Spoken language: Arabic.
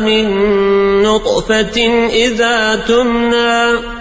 من نطفة إذا تمنى